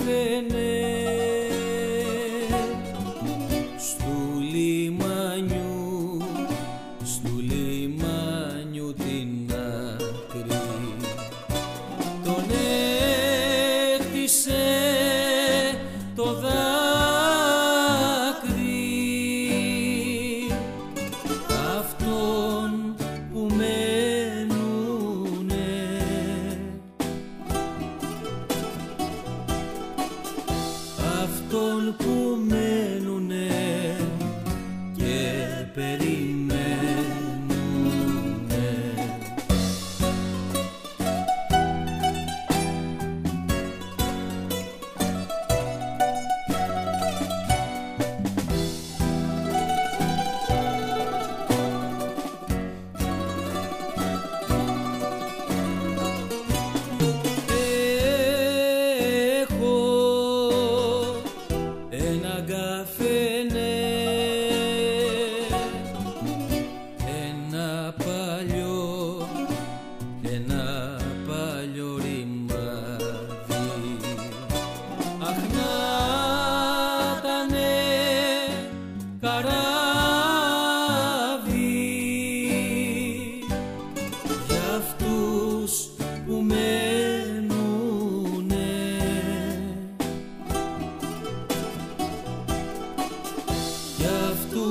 nothing αυτόν που με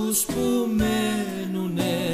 Deus por menos né?